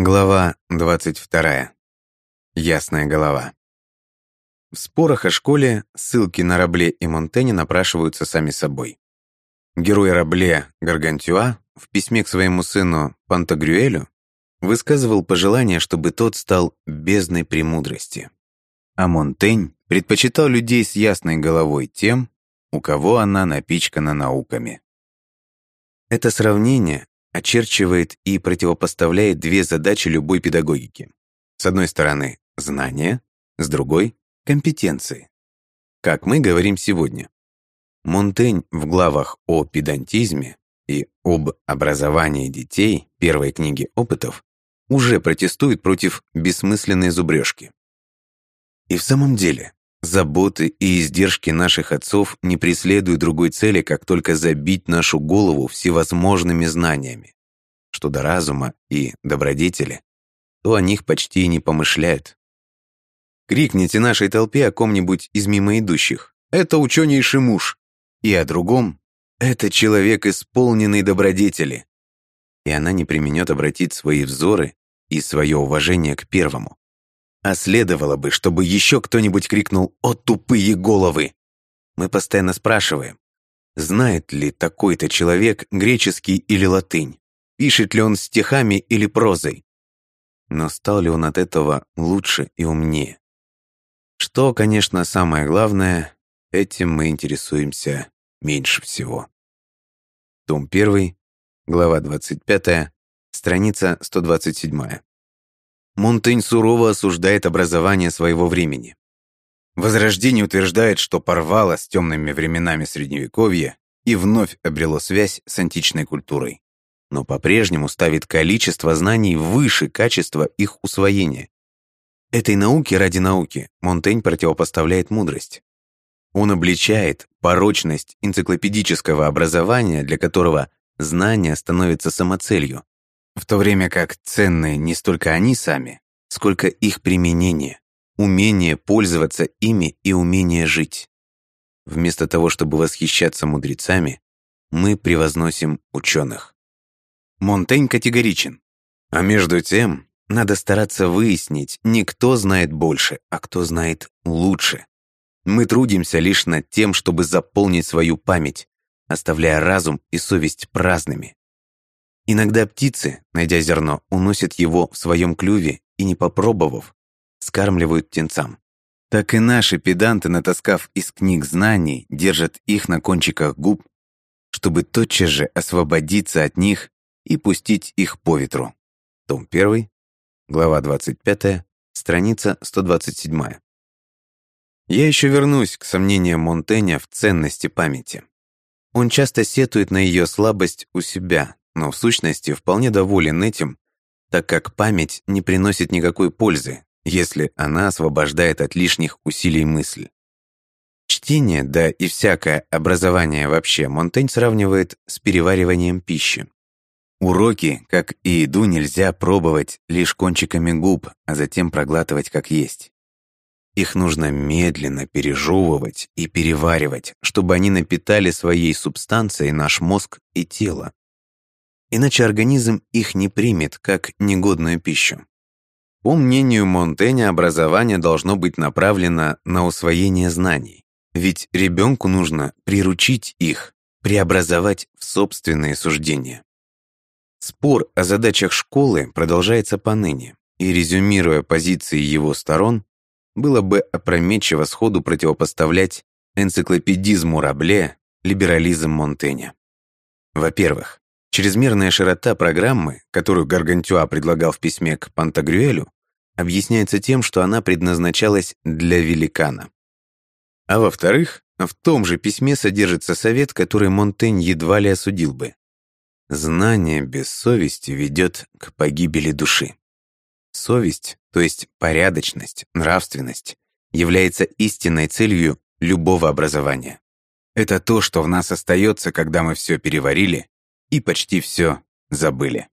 Глава 22. Ясная голова. В спорах о школе ссылки на Рабле и Монтене напрашиваются сами собой. Герой Рабле Гаргантюа в письме к своему сыну Пантагрюэлю высказывал пожелание, чтобы тот стал бездной премудрости. А Монтень предпочитал людей с ясной головой тем, у кого она напичкана науками. Это сравнение очерчивает и противопоставляет две задачи любой педагогики. С одной стороны – знания, с другой – компетенции. Как мы говорим сегодня. Монтень в главах о педантизме и об образовании детей первой книги опытов уже протестует против бессмысленной зубрежки. И в самом деле, заботы и издержки наших отцов не преследуют другой цели, как только забить нашу голову всевозможными знаниями, что до разума и добродетели, то о них почти не помышляют. Крикните нашей толпе о ком-нибудь из мимо идущих. Это ученейший муж. И о другом. Это человек, исполненный добродетели. И она не применет обратить свои взоры и свое уважение к первому. А следовало бы, чтобы еще кто-нибудь крикнул «О, тупые головы!». Мы постоянно спрашиваем, знает ли такой-то человек греческий или латынь, пишет ли он стихами или прозой. Но стал ли он от этого лучше и умнее? Что, конечно, самое главное, этим мы интересуемся меньше всего. Том 1, глава 25, страница 127. Монтень сурово осуждает образование своего времени. Возрождение утверждает, что порвало с темными временами Средневековья и вновь обрело связь с античной культурой но по-прежнему ставит количество знаний выше качества их усвоения. Этой науке ради науки Монтень противопоставляет мудрость. Он обличает порочность энциклопедического образования, для которого знания становятся самоцелью, в то время как ценны не столько они сами, сколько их применение, умение пользоваться ими и умение жить. Вместо того, чтобы восхищаться мудрецами, мы превозносим ученых. Монтень категоричен. А между тем, надо стараться выяснить, не кто знает больше, а кто знает лучше. Мы трудимся лишь над тем, чтобы заполнить свою память, оставляя разум и совесть праздными. Иногда птицы, найдя зерно, уносят его в своем клюве и, не попробовав, скармливают птенцам. Так и наши педанты, натаскав из книг знаний, держат их на кончиках губ, чтобы тотчас же освободиться от них и пустить их по ветру. Том 1, глава 25, страница 127. Я еще вернусь к сомнениям Монтэня в ценности памяти. Он часто сетует на ее слабость у себя, но в сущности вполне доволен этим, так как память не приносит никакой пользы, если она освобождает от лишних усилий мысль. Чтение, да и всякое образование вообще Монтень сравнивает с перевариванием пищи. Уроки, как и еду, нельзя пробовать лишь кончиками губ, а затем проглатывать как есть. Их нужно медленно пережевывать и переваривать, чтобы они напитали своей субстанцией наш мозг и тело. Иначе организм их не примет как негодную пищу. По мнению Монтэня, образование должно быть направлено на усвоение знаний, ведь ребенку нужно приручить их, преобразовать в собственные суждения. Спор о задачах школы продолжается поныне, и, резюмируя позиции его сторон, было бы опрометчиво сходу противопоставлять энциклопедизму Рабле либерализм Монтэня. Во-первых, чрезмерная широта программы, которую Гаргантюа предлагал в письме к Пантагрюэлю, объясняется тем, что она предназначалась для великана. А во-вторых, в том же письме содержится совет, который Монтень едва ли осудил бы. Знание без совести ведет к погибели души. Совесть, то есть порядочность, нравственность, является истинной целью любого образования. Это то, что в нас остается, когда мы все переварили и почти все забыли.